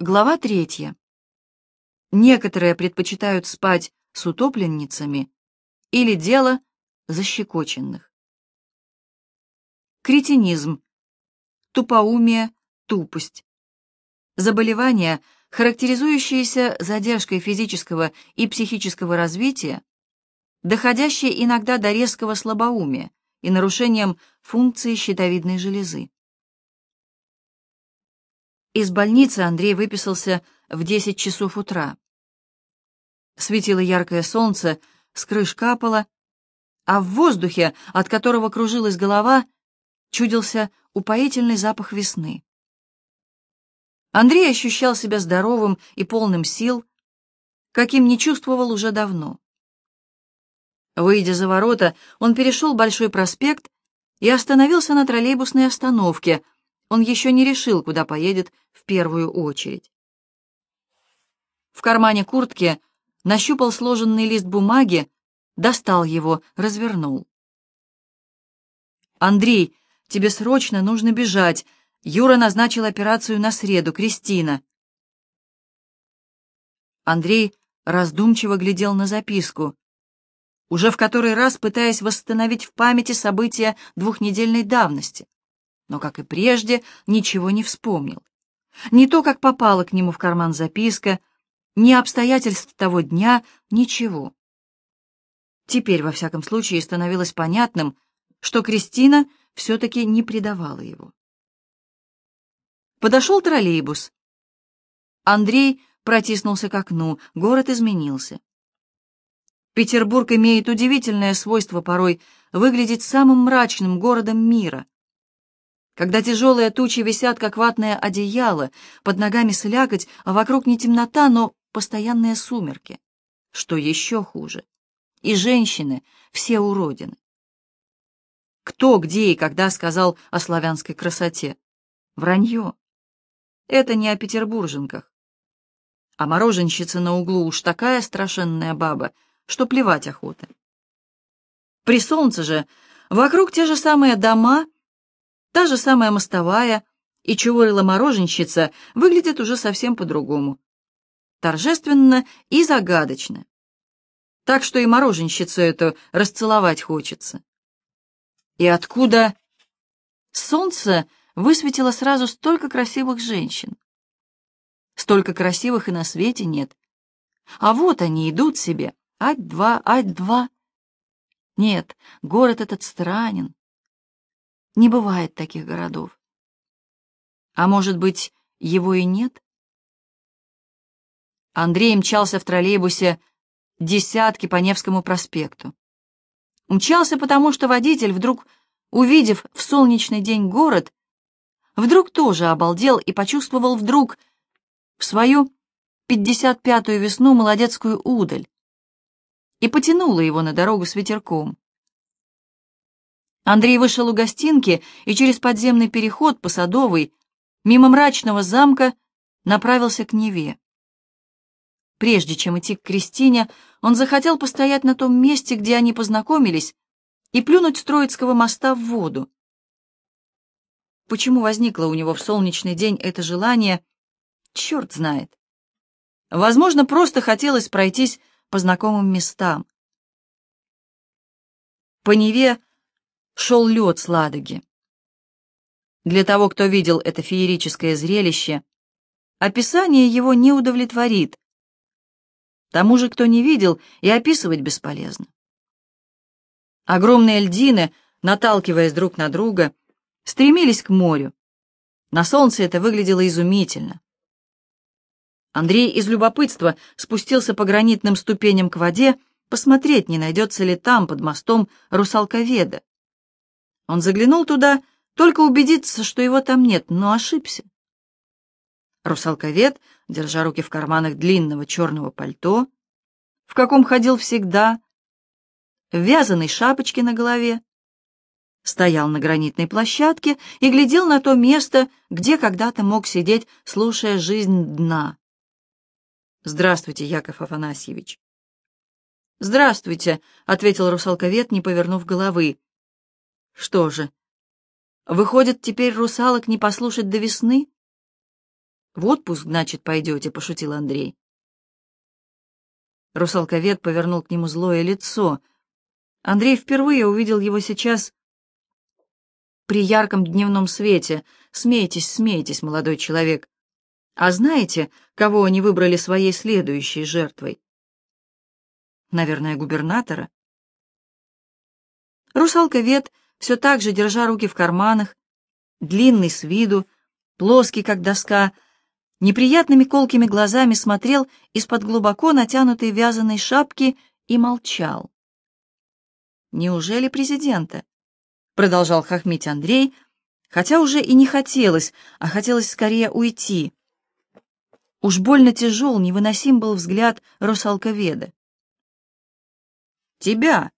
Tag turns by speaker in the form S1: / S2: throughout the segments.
S1: Глава третья. Некоторые предпочитают спать с утопленницами или дело защекоченных. Кретинизм, тупоумие, тупость. Заболевания, характеризующиеся задержкой физического и психического развития, доходящие иногда до резкого слабоумия и нарушением функции щитовидной железы. Из больницы Андрей выписался в 10 часов утра. Светило яркое солнце, с крыш капало, а в воздухе, от которого кружилась голова, чудился упоительный запах весны. Андрей ощущал себя здоровым и полным сил, каким не чувствовал уже давно. Выйдя за ворота, он перешел Большой проспект и остановился на троллейбусной остановке — он еще не решил, куда поедет в первую очередь. В кармане куртки нащупал сложенный лист бумаги, достал его, развернул. «Андрей, тебе срочно нужно бежать. Юра назначил операцию на среду, Кристина». Андрей раздумчиво глядел на записку, уже в который раз пытаясь восстановить в памяти события двухнедельной давности но, как и прежде, ничего не вспомнил. Не то, как попала к нему в карман записка, ни обстоятельств того дня, ничего. Теперь, во всяком случае, становилось понятным, что Кристина все-таки не предавала его. Подошел троллейбус. Андрей протиснулся к окну, город изменился. Петербург имеет удивительное свойство порой выглядеть самым мрачным городом мира — когда тяжелые тучи висят, как ватное одеяло, под ногами слякоть, а вокруг не темнота, но постоянные сумерки. Что еще хуже? И женщины все уродины. Кто, где и когда сказал о славянской красоте? Вранье. Это не о петербурженках. А мороженщица на углу уж такая страшенная баба, что плевать охота. При солнце же вокруг те же самые дома — Та же самая мостовая и чувырла-мороженщица выглядят уже совсем по-другому. Торжественно и загадочно. Так что и мороженщицу эту расцеловать хочется. И откуда солнце высветило сразу столько красивых женщин? Столько красивых и на свете нет. А вот они идут себе, ать-два, ать-два. Нет, город этот странен, не бывает таких городов. А может быть, его и нет? Андрей мчался в троллейбусе десятки по Невскому проспекту. Мчался потому, что водитель, вдруг увидев в солнечный день город, вдруг тоже обалдел и почувствовал вдруг в свою пятьдесят пятую весну молодецкую удаль и потянула его на дорогу с ветерком. Андрей вышел у гостинки и через подземный переход по Садовой, мимо мрачного замка, направился к Неве. Прежде чем идти к Кристине, он захотел постоять на том месте, где они познакомились, и плюнуть с Троицкого моста в воду. Почему возникло у него в солнечный день это желание, черт знает. Возможно, просто хотелось пройтись по знакомым местам. По Неве шел лед с Ладоги. Для того, кто видел это феерическое зрелище, описание его не удовлетворит. Тому же, кто не видел, и описывать бесполезно. Огромные льдины, наталкиваясь друг на друга, стремились к морю. На солнце это выглядело изумительно. Андрей из любопытства спустился по гранитным ступеням к воде, посмотреть, не найдется ли там, под мостом, русалковеда. Он заглянул туда, только убедиться, что его там нет, но ошибся. Русалковед, держа руки в карманах длинного черного пальто, в каком ходил всегда, в вязаной шапочке на голове, стоял на гранитной площадке и глядел на то место, где когда-то мог сидеть, слушая жизнь дна. «Здравствуйте, Яков Афанасьевич». «Здравствуйте», — ответил русалковед, не повернув головы. Что же, выходит, теперь русалок не послушать до весны? В отпуск, значит, пойдете, — пошутил Андрей. Русалковед повернул к нему злое лицо. Андрей впервые увидел его сейчас при ярком дневном свете. Смейтесь, смейтесь, молодой человек. А знаете, кого они выбрали своей следующей жертвой? Наверное, губернатора. Русалка-вет, все так же, держа руки в карманах, длинный с виду, плоский, как доска, неприятными колкими глазами смотрел из-под глубоко натянутой вязаной шапки и молчал. «Неужели президента?» — продолжал хохмить Андрей, хотя уже и не хотелось, а хотелось скорее уйти. Уж больно тяжел, невыносим был взгляд русалковеда. «Тебя!» —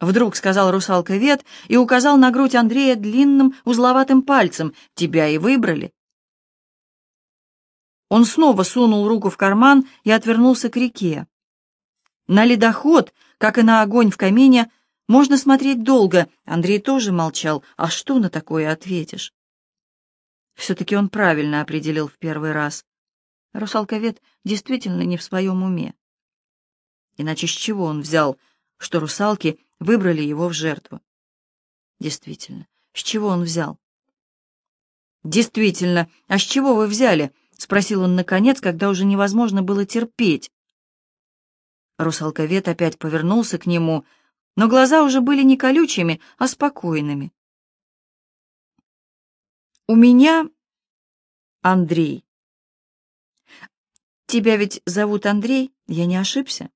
S1: вдруг сказал русалковед и указал на грудь Андрея длинным узловатым пальцем. «Тебя и выбрали!» Он снова сунул руку в карман и отвернулся к реке. На ледоход, как и на огонь в камине, можно смотреть долго. Андрей тоже молчал. А что на такое ответишь? Все-таки он правильно определил в первый раз. Русалковед действительно не в своем уме. Иначе с чего он взял, что русалки выбрали его в жертву? Действительно, с чего он взял? Действительно, а с чего вы взяли? — спросил он наконец, когда уже невозможно было терпеть. Русалковед опять повернулся к нему, но глаза уже были не колючими, а спокойными. «У меня Андрей. Тебя ведь зовут Андрей, я не ошибся?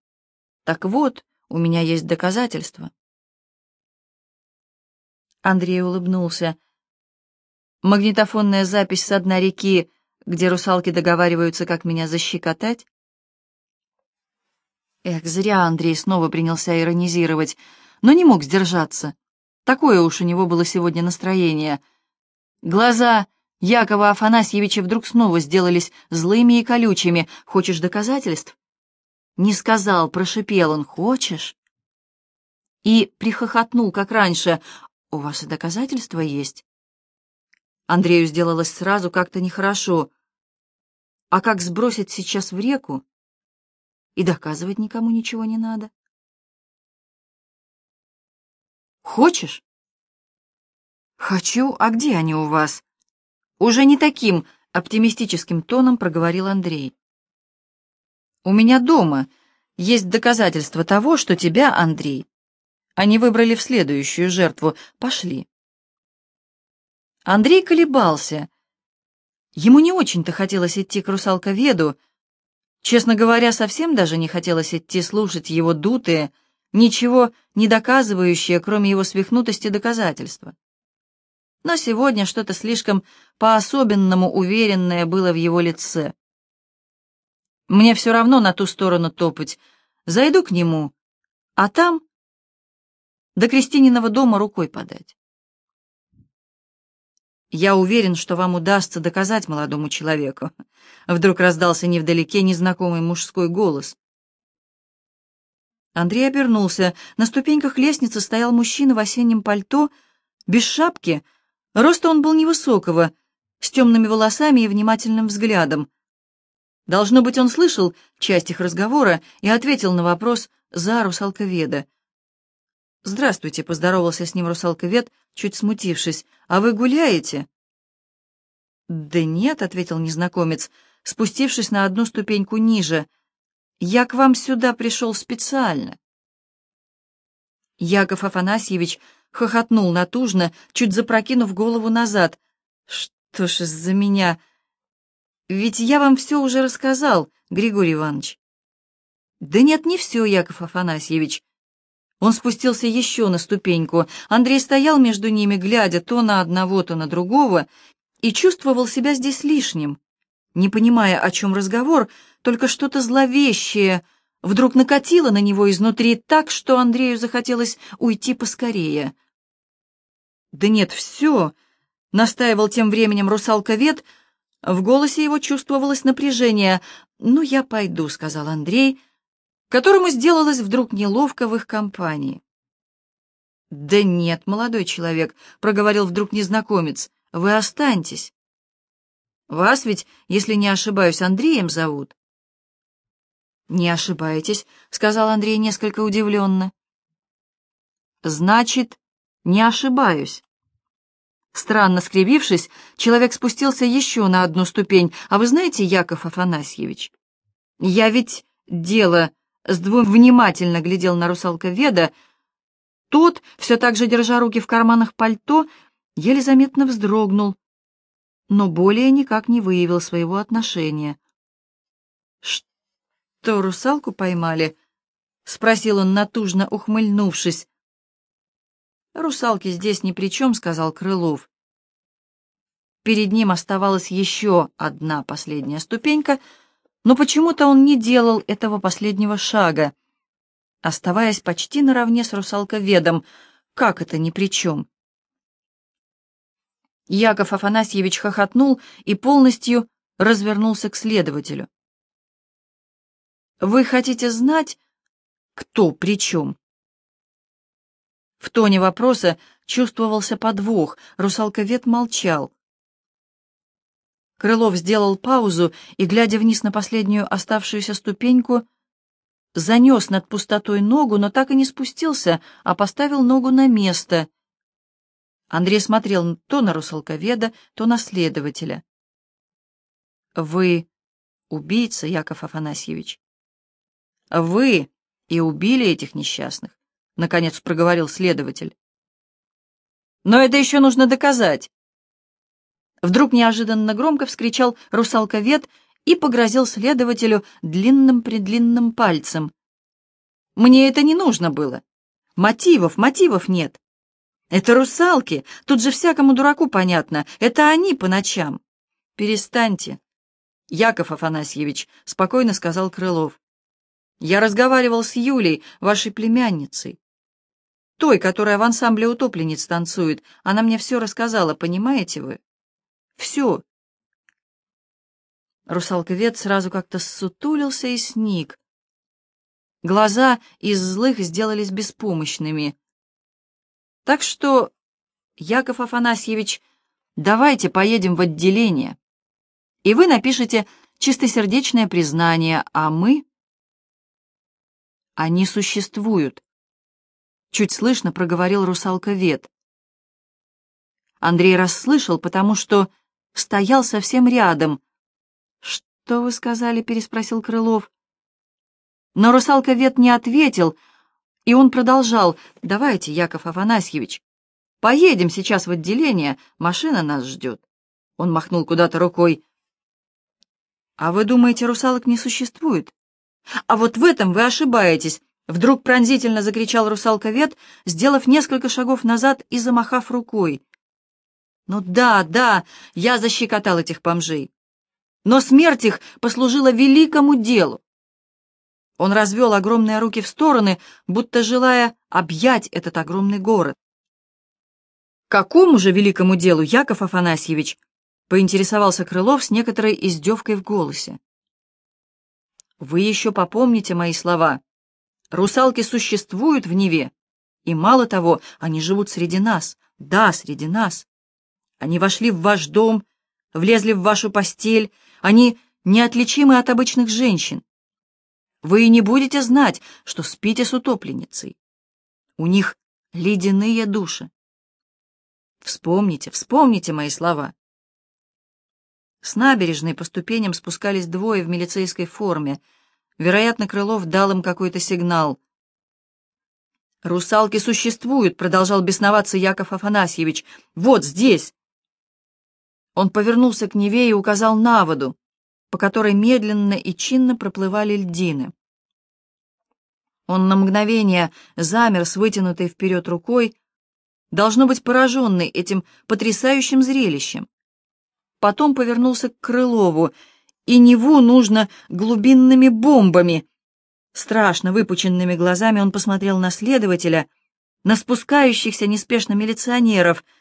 S1: Так вот, у меня есть доказательства». Андрей улыбнулся. Магнитофонная запись с дна реки где русалки договариваются, как меня защекотать? Эх, зря Андрей снова принялся иронизировать, но не мог сдержаться. Такое уж у него было сегодня настроение. Глаза Якова Афанасьевича вдруг снова сделались злыми и колючими. «Хочешь доказательств?» Не сказал, прошипел он. «Хочешь?» И прихохотнул, как раньше. «У вас и доказательства есть?» Андрею сделалось сразу как-то нехорошо. А как сбросить сейчас в реку? И доказывать никому ничего не надо. Хочешь? Хочу. А где они у вас? Уже не таким оптимистическим тоном проговорил Андрей. У меня дома есть доказательства того, что тебя, Андрей, они выбрали в следующую жертву. Пошли. Андрей колебался, Ему не очень-то хотелось идти к русалковеду. Честно говоря, совсем даже не хотелось идти слушать его дутые, ничего не доказывающие, кроме его свихнутости, доказательства. Но сегодня что-то слишком по-особенному уверенное было в его лице. Мне все равно на ту сторону топать. Зайду к нему, а там до Кристининого дома рукой подать. «Я уверен, что вам удастся доказать молодому человеку». Вдруг раздался невдалеке незнакомый мужской голос. Андрей обернулся. На ступеньках лестницы стоял мужчина в осеннем пальто, без шапки. Роста он был невысокого, с темными волосами и внимательным взглядом. Должно быть, он слышал часть их разговора и ответил на вопрос за русалковеда. «Здравствуйте», — поздоровался с ним русалковед, чуть смутившись. «А вы гуляете?» «Да нет», — ответил незнакомец, спустившись на одну ступеньку ниже. «Я к вам сюда пришел специально». Яков Афанасьевич хохотнул натужно, чуть запрокинув голову назад. «Что ж из-за меня? Ведь я вам все уже рассказал, Григорий Иванович». «Да нет, не все, Яков Афанасьевич. Он спустился еще на ступеньку. Андрей стоял между ними, глядя то на одного, то на другого, и чувствовал себя здесь лишним. Не понимая, о чем разговор, только что-то зловещее вдруг накатило на него изнутри так, что Андрею захотелось уйти поскорее. «Да нет, все!» — настаивал тем временем русалковед. В голосе его чувствовалось напряжение. «Ну, я пойду», — сказал Андрей, которому сделалось вдруг неловко в их компании. «Да нет, молодой человек», — проговорил вдруг незнакомец, — «вы останьтесь». Вас ведь, если не ошибаюсь, Андреем зовут?» «Не ошибаетесь», — сказал Андрей несколько удивленно. «Значит, не ошибаюсь». Странно скривившись, человек спустился еще на одну ступень. «А вы знаете, Яков Афанасьевич, я ведь дело с двум внимательно глядел на русалка Веда. Тот, все так же держа руки в карманах пальто, еле заметно вздрогнул, но более никак не выявил своего отношения. «Что, русалку поймали?» — спросил он, натужно ухмыльнувшись. «Русалки здесь ни при чем», — сказал Крылов. Перед ним оставалась еще одна последняя ступенька, но почему-то он не делал этого последнего шага, оставаясь почти наравне с русалковедом. Как это ни при чем? Яков Афанасьевич хохотнул и полностью развернулся к следователю. «Вы хотите знать, кто при чем?» В тоне вопроса чувствовался подвох, русалковед молчал. Крылов сделал паузу и, глядя вниз на последнюю оставшуюся ступеньку, занес над пустотой ногу, но так и не спустился, а поставил ногу на место, Андрей смотрел то на русалковеда, то на следователя. «Вы убийца, Яков Афанасьевич. Вы и убили этих несчастных», — наконец проговорил следователь. «Но это еще нужно доказать». Вдруг неожиданно громко вскричал русалковед и погрозил следователю длинным-предлинным пальцем. «Мне это не нужно было. Мотивов, мотивов нет. Это русалки, тут же всякому дураку понятно, это они по ночам. Перестаньте. Яков Афанасьевич, спокойно сказал Крылов. Я разговаривал с Юлей, вашей племянницей. Той, которая в ансамбле утопленниц танцует. Она мне все рассказала, понимаете вы? Все. Русалковед сразу как-то ссутулился и сник. Глаза из злых сделались беспомощными. Так что, Яков Афанасьевич, давайте поедем в отделение, и вы напишите чистосердечное признание, а мы... Они существуют, чуть слышно проговорил русалка Вет. Андрей расслышал, потому что стоял совсем рядом. «Что вы сказали?» — переспросил Крылов. Но русалка Вет не ответил, и он продолжал, «Давайте, Яков Афанасьевич, поедем сейчас в отделение, машина нас ждет». Он махнул куда-то рукой. «А вы думаете, русалок не существует?» «А вот в этом вы ошибаетесь», — вдруг пронзительно закричал русалковед, сделав несколько шагов назад и замахав рукой. «Ну да, да, я защекотал этих бомжей. Но смерть их послужила великому делу. Он развел огромные руки в стороны, будто желая объять этот огромный город. «Какому же великому делу, Яков Афанасьевич?» — поинтересовался Крылов с некоторой издевкой в голосе. «Вы еще попомните мои слова. Русалки существуют в Неве, и мало того, они живут среди нас, да, среди нас. Они вошли в ваш дом, влезли в вашу постель, они неотличимы от обычных женщин. Вы и не будете знать, что спите с утопленницей. У них ледяные души. Вспомните, вспомните мои слова. С набережной по ступеням спускались двое в милицейской форме. Вероятно, Крылов дал им какой-то сигнал. «Русалки существуют», — продолжал бесноваться Яков Афанасьевич. «Вот здесь». Он повернулся к Неве и указал на воду по которой медленно и чинно проплывали льдины. Он на мгновение замер с вытянутой вперед рукой, должно быть пораженный этим потрясающим зрелищем. Потом повернулся к Крылову, и Неву нужно глубинными бомбами. Страшно выпученными глазами он посмотрел на следователя, на спускающихся неспешно милиционеров —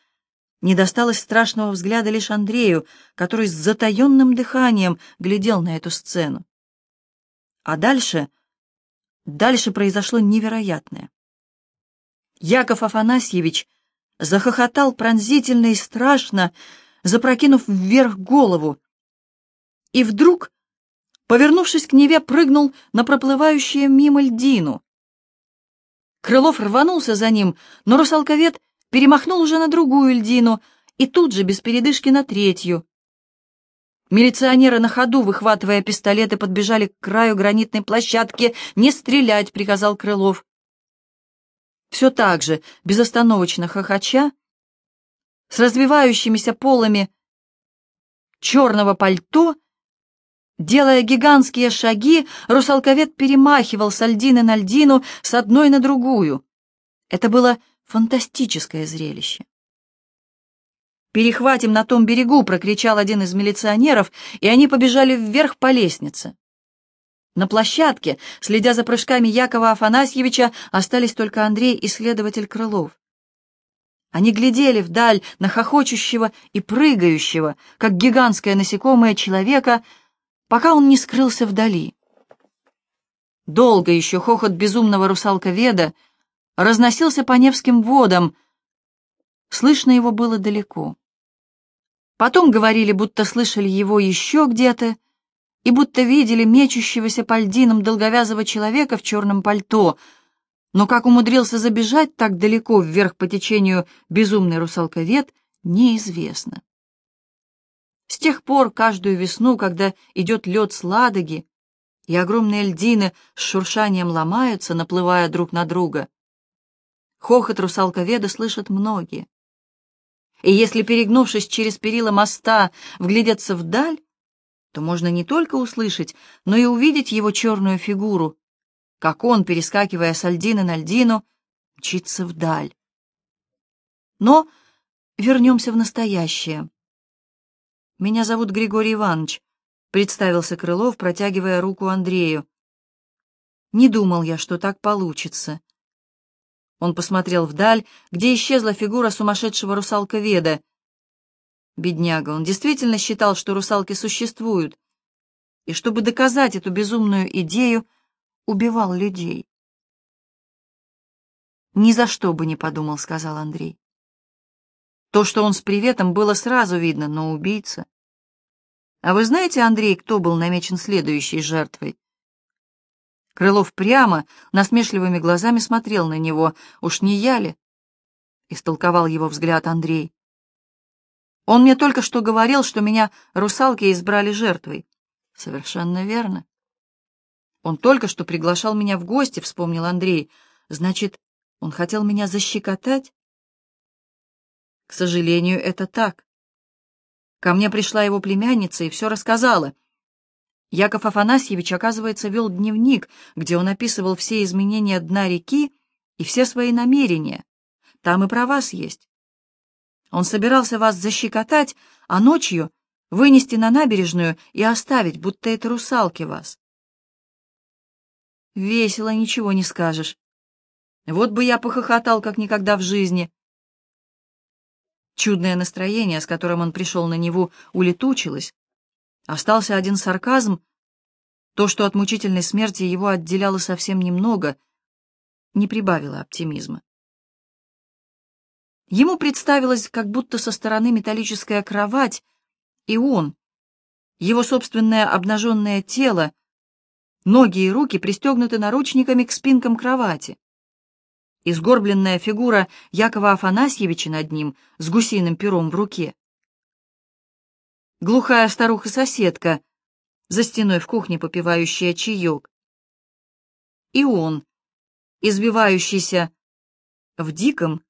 S1: не досталось страшного взгляда лишь Андрею, который с затаенным дыханием глядел на эту сцену. А дальше... Дальше произошло невероятное. Яков Афанасьевич захохотал пронзительно и страшно, запрокинув вверх голову, и вдруг, повернувшись к Неве, прыгнул на проплывающую мимо льдину. Крылов рванулся за ним, но русалковед перемахнул уже на другую льдину и тут же, без передышки, на третью. Милиционеры на ходу, выхватывая пистолеты, подбежали к краю гранитной площадки. «Не стрелять!» — приказал Крылов. Все так же, безостановочно хохоча, с развивающимися полами черного пальто, делая гигантские шаги, русалковед перемахивал с льдины на льдину, с одной на другую. Это было фантастическое зрелище. «Перехватим на том берегу!» — прокричал один из милиционеров, и они побежали вверх по лестнице. На площадке, следя за прыжками Якова Афанасьевича, остались только Андрей и следователь Крылов. Они глядели вдаль на хохочущего и прыгающего, как гигантское насекомое человека, пока он не скрылся вдали. Долго еще хохот безумного русалковеда разносился по Невским водам, слышно его было далеко. Потом говорили, будто слышали его еще где-то, и будто видели мечущегося по льдинам долговязого человека в черном пальто, но как умудрился забежать так далеко вверх по течению безумный русалковед, неизвестно. С тех пор каждую весну, когда идет лед с Ладоги, и огромные льдины с шуршанием ломаются, наплывая друг на друга, хохот русалковеда слышат многие. И если, перегнувшись через перила моста, вглядеться вдаль, то можно не только услышать, но и увидеть его черную фигуру, как он, перескакивая с льдины на льдину, мчится вдаль. Но вернемся в настоящее. «Меня зовут Григорий Иванович», — представился Крылов, протягивая руку Андрею. «Не думал я, что так получится». Он посмотрел вдаль, где исчезла фигура сумасшедшего русалковеда. Бедняга, он действительно считал, что русалки существуют, и чтобы доказать эту безумную идею, убивал людей. «Ни за что бы не подумал», — сказал Андрей. То, что он с приветом, было сразу видно, но убийца. А вы знаете, Андрей, кто был намечен следующей жертвой? Крылов прямо, насмешливыми глазами смотрел на него. «Уж не я ли?» — истолковал его взгляд Андрей. «Он мне только что говорил, что меня русалки избрали жертвой». «Совершенно верно». «Он только что приглашал меня в гости», — вспомнил Андрей. «Значит, он хотел меня защекотать?» «К сожалению, это так. Ко мне пришла его племянница и все рассказала». Яков Афанасьевич, оказывается, вел дневник, где он описывал все изменения дна реки и все свои намерения. Там и про вас есть. Он собирался вас защекотать, а ночью вынести на набережную и оставить, будто это русалки вас. Весело, ничего не скажешь. Вот бы я похохотал, как никогда в жизни. Чудное настроение, с которым он пришел на Неву, улетучилось, Остался один сарказм, то, что от мучительной смерти его отделяло совсем немного, не прибавило оптимизма. Ему представилось, как будто со стороны металлическая кровать, и он, его собственное обнаженное тело, ноги и руки пристегнуты наручниками к спинкам кровати. И сгорбленная фигура Якова Афанасьевича над ним с гусиным пером в руке глухая старуха-соседка, за стеной в кухне попивающая чаек. И он, избивающийся в диком,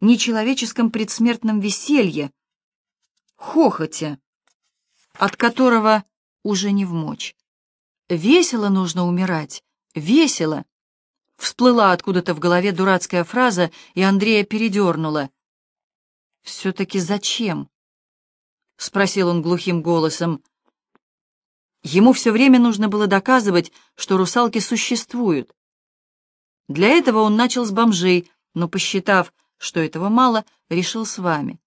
S1: нечеловеческом предсмертном веселье, хохоте, от которого уже не вмочь. «Весело нужно умирать, весело!» Всплыла откуда-то в голове дурацкая фраза, и Андрея передернула. «Все-таки зачем?» — спросил он глухим голосом. Ему все время нужно было доказывать, что русалки существуют. Для этого он начал с бомжей, но, посчитав, что этого мало, решил с вами.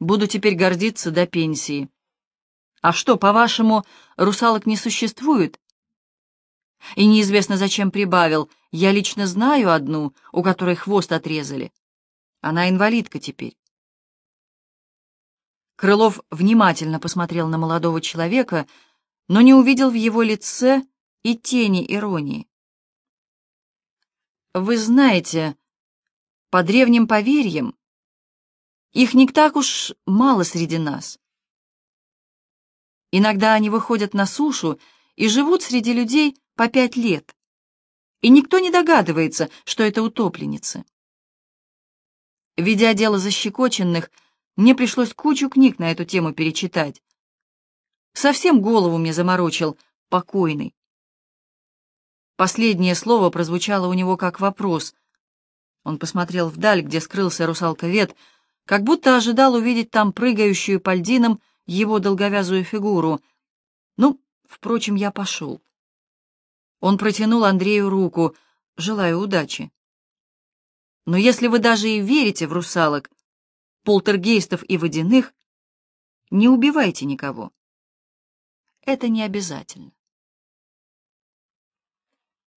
S1: Буду теперь гордиться до пенсии. А что, по-вашему, русалок не существует? И неизвестно, зачем прибавил. Я лично знаю одну, у которой хвост отрезали. Она инвалидка теперь. Крылов внимательно посмотрел на молодого человека, но не увидел в его лице и тени иронии. «Вы знаете, по древним поверьям, их не так уж мало среди нас. Иногда они выходят на сушу и живут среди людей по пять лет, и никто не догадывается, что это утопленницы. Ведя дело защекоченных, мне пришлось кучу книг на эту тему перечитать. Совсем голову мне заморочил покойный. Последнее слово прозвучало у него как вопрос. Он посмотрел вдаль, где скрылся русалковед, как будто ожидал увидеть там прыгающую по льдинам его долговязую фигуру. Ну, впрочем, я пошел. Он протянул Андрею руку, желая удачи. Но если вы даже и верите в русалок, полтергейстов и водяных, не убивайте никого. Это не обязательно.